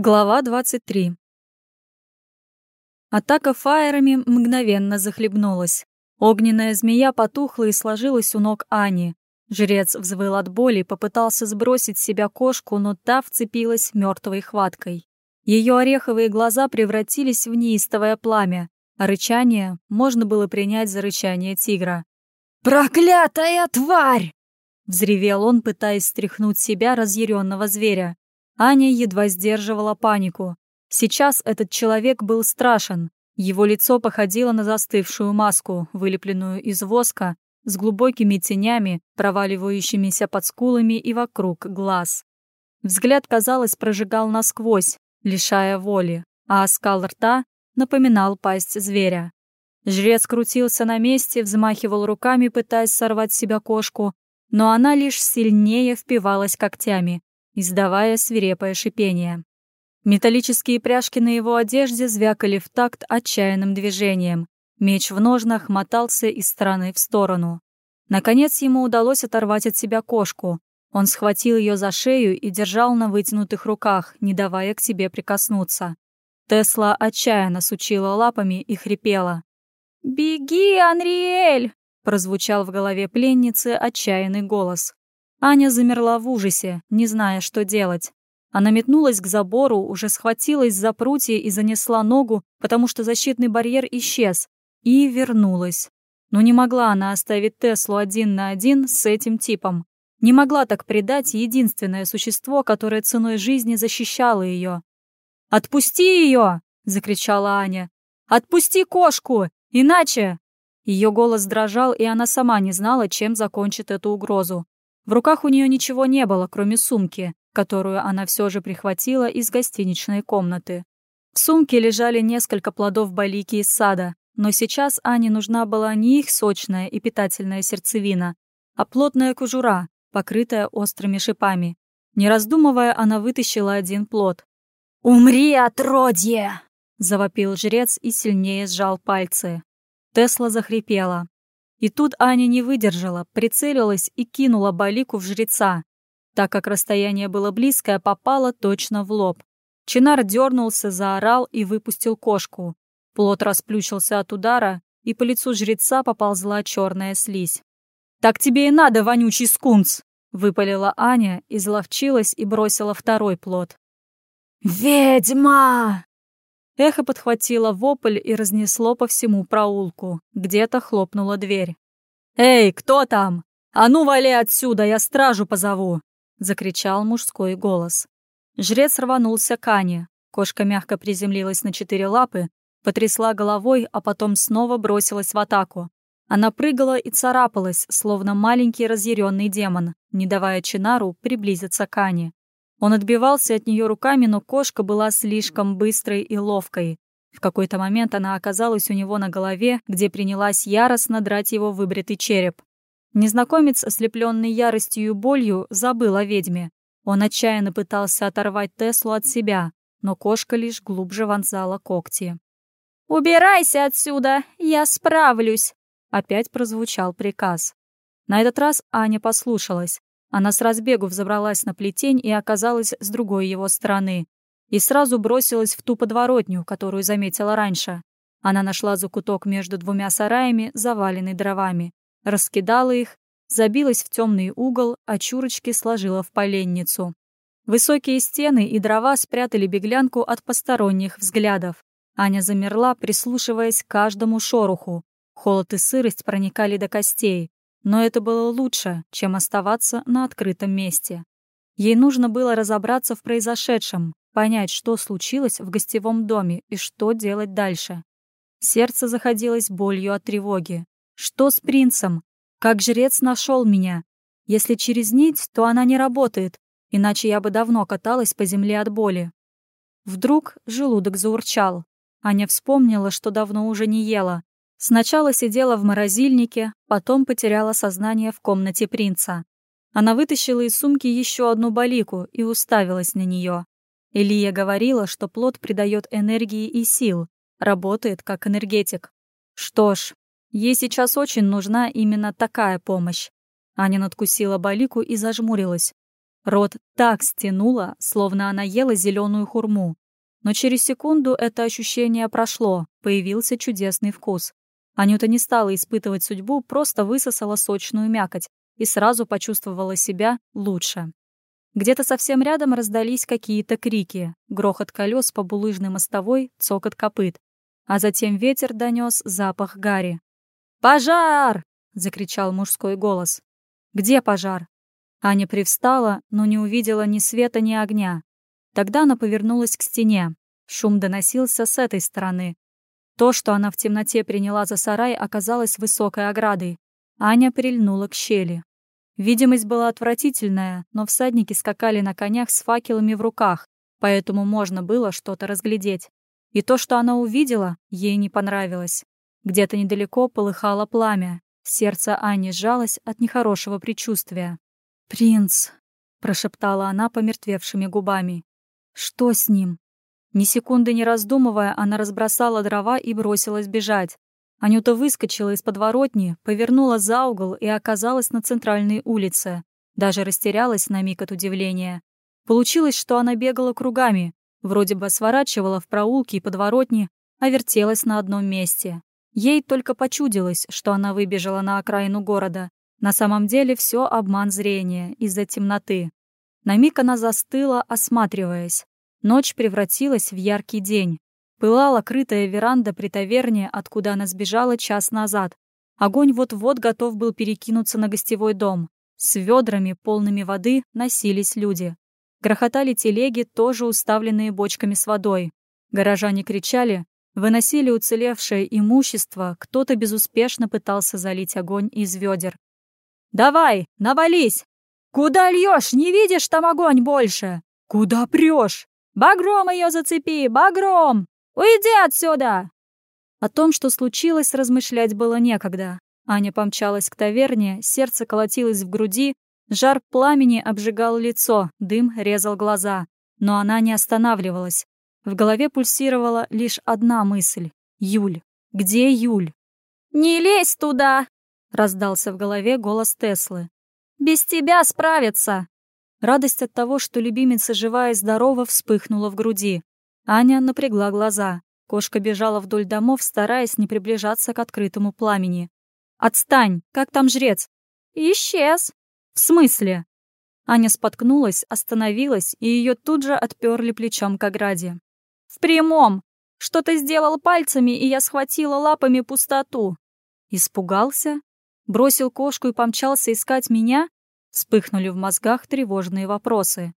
Глава 23 Атака фаерами мгновенно захлебнулась. Огненная змея потухла и сложилась у ног Ани. Жрец взвыл от боли, попытался сбросить с себя кошку, но та вцепилась мертвой хваткой. Ее ореховые глаза превратились в неистовое пламя, а рычание можно было принять за рычание тигра. «Проклятая тварь!» — взревел он, пытаясь стряхнуть себя разъяренного зверя. Аня едва сдерживала панику. Сейчас этот человек был страшен. Его лицо походило на застывшую маску, вылепленную из воска, с глубокими тенями, проваливающимися под скулами и вокруг глаз. Взгляд, казалось, прожигал насквозь, лишая воли, а оскал рта напоминал пасть зверя. Жрец крутился на месте, взмахивал руками, пытаясь сорвать с себя кошку, но она лишь сильнее впивалась когтями, издавая свирепое шипение. Металлические пряжки на его одежде звякали в такт отчаянным движением. Меч в ножнах мотался из стороны в сторону. Наконец ему удалось оторвать от себя кошку. Он схватил ее за шею и держал на вытянутых руках, не давая к себе прикоснуться. Тесла отчаянно сучила лапами и хрипела. «Беги, Анриэль!» — прозвучал в голове пленницы отчаянный голос. Аня замерла в ужасе, не зная, что делать. Она метнулась к забору, уже схватилась за прутья и занесла ногу, потому что защитный барьер исчез, и вернулась. Но не могла она оставить Теслу один на один с этим типом. Не могла так предать единственное существо, которое ценой жизни защищало ее. «Отпусти ее!» — закричала Аня. «Отпусти кошку! Иначе...» Ее голос дрожал, и она сама не знала, чем закончит эту угрозу. В руках у нее ничего не было, кроме сумки, которую она все же прихватила из гостиничной комнаты. В сумке лежали несколько плодов балики из сада, но сейчас Ане нужна была не их сочная и питательная сердцевина, а плотная кожура, покрытая острыми шипами. Не раздумывая, она вытащила один плод. «Умри, отродье!» — завопил жрец и сильнее сжал пальцы. Тесла захрипела. И тут Аня не выдержала, прицелилась и кинула балику в жреца. Так как расстояние было близкое, попала точно в лоб. Чинар дернулся, заорал и выпустил кошку. Плот расплющился от удара, и по лицу жреца поползла черная слизь. «Так тебе и надо, вонючий скунс!» — выпалила Аня, изловчилась и бросила второй плод. «Ведьма!» Эхо подхватило вопль и разнесло по всему проулку. Где-то хлопнула дверь. «Эй, кто там? А ну, вали отсюда, я стражу позову!» — закричал мужской голос. Жрец рванулся к Ане. Кошка мягко приземлилась на четыре лапы, потрясла головой, а потом снова бросилась в атаку. Она прыгала и царапалась, словно маленький разъяренный демон, не давая Чинару приблизиться к Ане. Он отбивался от нее руками, но кошка была слишком быстрой и ловкой. В какой-то момент она оказалась у него на голове, где принялась яростно драть его выбритый череп. Незнакомец, ослепленный яростью и болью, забыл о ведьме. Он отчаянно пытался оторвать Теслу от себя, но кошка лишь глубже вонзала когти. «Убирайся отсюда! Я справлюсь!» Опять прозвучал приказ. На этот раз Аня послушалась. Она с разбегу взобралась на плетень и оказалась с другой его стороны. И сразу бросилась в ту подворотню, которую заметила раньше. Она нашла закуток между двумя сараями, заваленный дровами. Раскидала их, забилась в темный угол, а чурочки сложила в поленницу. Высокие стены и дрова спрятали беглянку от посторонних взглядов. Аня замерла, прислушиваясь к каждому шороху. Холод и сырость проникали до костей. Но это было лучше, чем оставаться на открытом месте. Ей нужно было разобраться в произошедшем, понять, что случилось в гостевом доме и что делать дальше. Сердце заходилось болью от тревоги. Что с принцем? Как жрец нашел меня? Если через нить, то она не работает, иначе я бы давно каталась по земле от боли. Вдруг желудок заурчал. Аня вспомнила, что давно уже не ела. Сначала сидела в морозильнике, потом потеряла сознание в комнате принца. Она вытащила из сумки еще одну балику и уставилась на нее. Илья говорила, что плод придает энергии и сил, работает как энергетик. Что ж, ей сейчас очень нужна именно такая помощь. Аня надкусила балику и зажмурилась. Рот так стянуло, словно она ела зеленую хурму. Но через секунду это ощущение прошло, появился чудесный вкус. Анюта не стала испытывать судьбу, просто высосала сочную мякоть и сразу почувствовала себя лучше. Где-то совсем рядом раздались какие-то крики, грохот колес по булыжной мостовой, цокот копыт. А затем ветер донес запах гари. «Пожар!» — закричал мужской голос. «Где пожар?» Аня привстала, но не увидела ни света, ни огня. Тогда она повернулась к стене. Шум доносился с этой стороны. То, что она в темноте приняла за сарай, оказалось высокой оградой. Аня прильнула к щели. Видимость была отвратительная, но всадники скакали на конях с факелами в руках, поэтому можно было что-то разглядеть. И то, что она увидела, ей не понравилось. Где-то недалеко полыхало пламя. Сердце Ани сжалось от нехорошего предчувствия. «Принц!» — прошептала она помертвевшими губами. «Что с ним?» Ни секунды не раздумывая, она разбросала дрова и бросилась бежать. Анюта выскочила из подворотни, повернула за угол и оказалась на центральной улице. Даже растерялась на миг от удивления. Получилось, что она бегала кругами, вроде бы сворачивала в проулки и подворотни, а вертелась на одном месте. Ей только почудилось, что она выбежала на окраину города. На самом деле все обман зрения из-за темноты. На миг она застыла, осматриваясь. Ночь превратилась в яркий день. Пылала крытая веранда при таверне, откуда она сбежала час назад. Огонь вот-вот готов был перекинуться на гостевой дом. С ведрами, полными воды, носились люди. Грохотали телеги, тоже уставленные бочками с водой. Горожане кричали, выносили уцелевшее имущество, кто-то безуспешно пытался залить огонь из ведер. «Давай, навались! Куда льешь? Не видишь, там огонь больше? Куда прешь? Багром ее зацепи, багром!» Уйди отсюда!» О том, что случилось, размышлять было некогда. Аня помчалась к таверне, сердце колотилось в груди, жар пламени обжигал лицо, дым резал глаза. Но она не останавливалась. В голове пульсировала лишь одна мысль — Юль. Где Юль? «Не лезь туда!» — раздался в голове голос Теслы. «Без тебя справятся!» Радость от того, что любимица жива и здорова, вспыхнула в груди. Аня напрягла глаза. Кошка бежала вдоль домов, стараясь не приближаться к открытому пламени. «Отстань! Как там жрец?» «Исчез!» «В смысле?» Аня споткнулась, остановилась, и ее тут же отперли плечом к ограде. «В прямом! Что-то сделал пальцами, и я схватила лапами пустоту!» Испугался? Бросил кошку и помчался искать меня? Вспыхнули в мозгах тревожные вопросы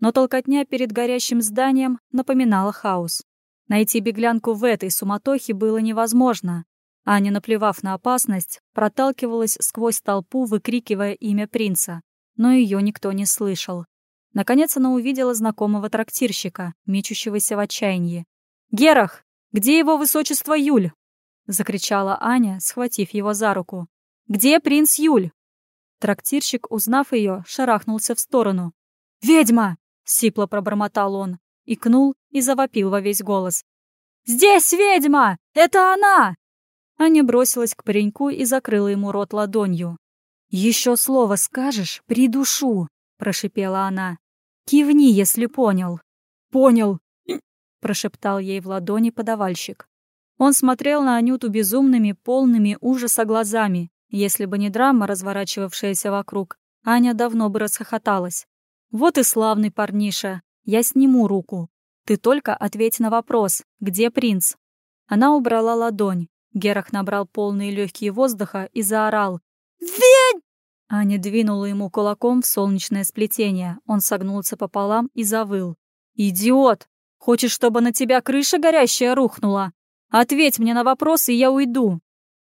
но толкотня перед горящим зданием напоминала хаос. Найти беглянку в этой суматохе было невозможно. Аня, наплевав на опасность, проталкивалась сквозь толпу, выкрикивая имя принца, но ее никто не слышал. Наконец она увидела знакомого трактирщика, мечущегося в отчаянии. «Герах! Где его высочество Юль?» — закричала Аня, схватив его за руку. «Где принц Юль?» Трактирщик, узнав ее, шарахнулся в сторону. «Ведьма!» Сипло пробормотал он, икнул и завопил во весь голос. «Здесь ведьма! Это она!» Аня бросилась к пареньку и закрыла ему рот ладонью. «Еще слово скажешь, придушу!» — прошипела она. «Кивни, если понял». «Понял!» — прошептал ей в ладони подавальщик. Он смотрел на Анюту безумными, полными ужаса глазами. Если бы не драма, разворачивавшаяся вокруг, Аня давно бы расхохоталась. «Вот и славный парниша. Я сниму руку. Ты только ответь на вопрос, где принц?» Она убрала ладонь. Герах набрал полные легкие воздуха и заорал. «Ведь!» Аня двинула ему кулаком в солнечное сплетение. Он согнулся пополам и завыл. «Идиот! Хочешь, чтобы на тебя крыша горящая рухнула? Ответь мне на вопрос, и я уйду.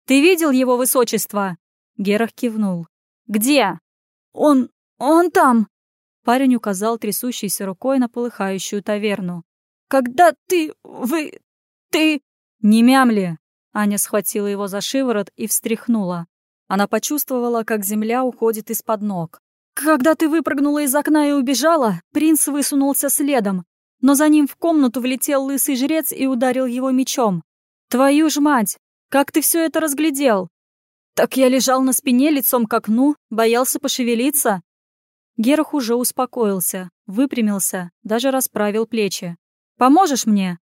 Ты видел его высочество?» Герах кивнул. «Где?» «Он... он там!» Парень указал трясущейся рукой на полыхающую таверну. «Когда ты... вы... ты...» «Не мямли!» Аня схватила его за шиворот и встряхнула. Она почувствовала, как земля уходит из-под ног. «Когда ты выпрыгнула из окна и убежала, принц высунулся следом, но за ним в комнату влетел лысый жрец и ударил его мечом. Твою ж мать! Как ты все это разглядел?» «Так я лежал на спине лицом к окну, боялся пошевелиться. Герах уже успокоился, выпрямился, даже расправил плечи. «Поможешь мне?»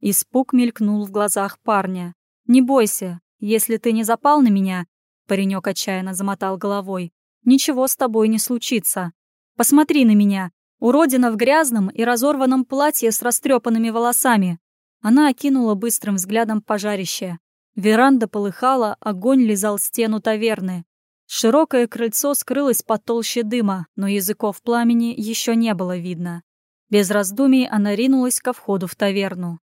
Испуг мелькнул в глазах парня. «Не бойся, если ты не запал на меня...» Паренек отчаянно замотал головой. «Ничего с тобой не случится. Посмотри на меня. Уродина в грязном и разорванном платье с растрепанными волосами. Она окинула быстрым взглядом пожарище. Веранда полыхала, огонь лизал стену таверны. Широкое крыльцо скрылось под толще дыма, но языков пламени еще не было видно. Без раздумий она ринулась ко входу в таверну.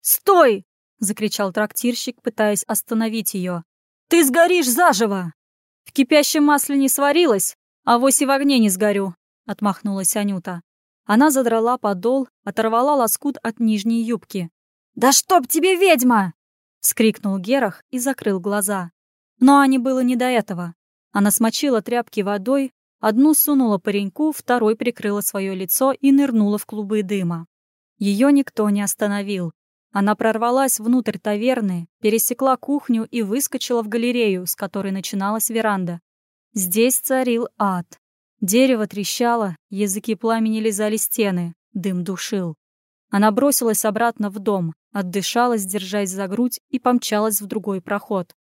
«Стой!» — закричал трактирщик, пытаясь остановить ее. «Ты сгоришь заживо!» «В кипящем масле не сварилась, а вось и в огне не сгорю», — отмахнулась Анюта. Она задрала подол, оторвала лоскут от нижней юбки. «Да чтоб тебе ведьма!» — скрикнул Герах и закрыл глаза. Но Ане было не до этого. Она смочила тряпки водой, одну сунула пареньку, второй прикрыла свое лицо и нырнула в клубы дыма. Ее никто не остановил. Она прорвалась внутрь таверны, пересекла кухню и выскочила в галерею, с которой начиналась веранда. Здесь царил ад. Дерево трещало, языки пламени лизали стены, дым душил. Она бросилась обратно в дом, отдышалась, держась за грудь, и помчалась в другой проход.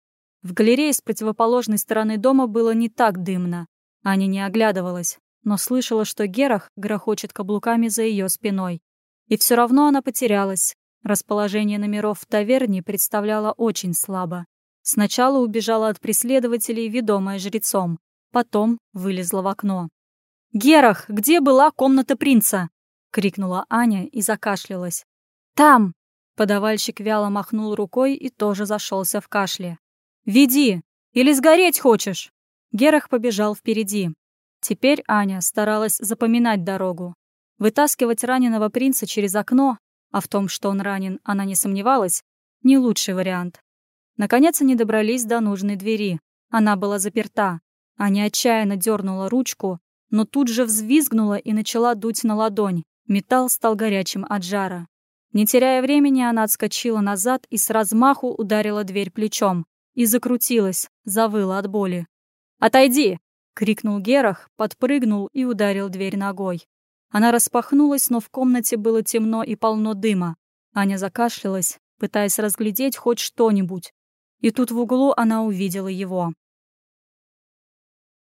В галерее с противоположной стороны дома было не так дымно. Аня не оглядывалась, но слышала, что Герах грохочет каблуками за ее спиной. И все равно она потерялась. Расположение номеров в таверне представляло очень слабо. Сначала убежала от преследователей, ведомая жрецом. Потом вылезла в окно. «Герах, где была комната принца?» — крикнула Аня и закашлялась. «Там!» — подавальщик вяло махнул рукой и тоже зашелся в кашле. «Веди! Или сгореть хочешь?» Герах побежал впереди. Теперь Аня старалась запоминать дорогу. Вытаскивать раненого принца через окно, а в том, что он ранен, она не сомневалась, не лучший вариант. Наконец они добрались до нужной двери. Она была заперта. Аня отчаянно дернула ручку, но тут же взвизгнула и начала дуть на ладонь. Металл стал горячим от жара. Не теряя времени, она отскочила назад и с размаху ударила дверь плечом и закрутилась, завыла от боли. «Отойди!» — крикнул Герах, подпрыгнул и ударил дверь ногой. Она распахнулась, но в комнате было темно и полно дыма. Аня закашлялась, пытаясь разглядеть хоть что-нибудь. И тут в углу она увидела его.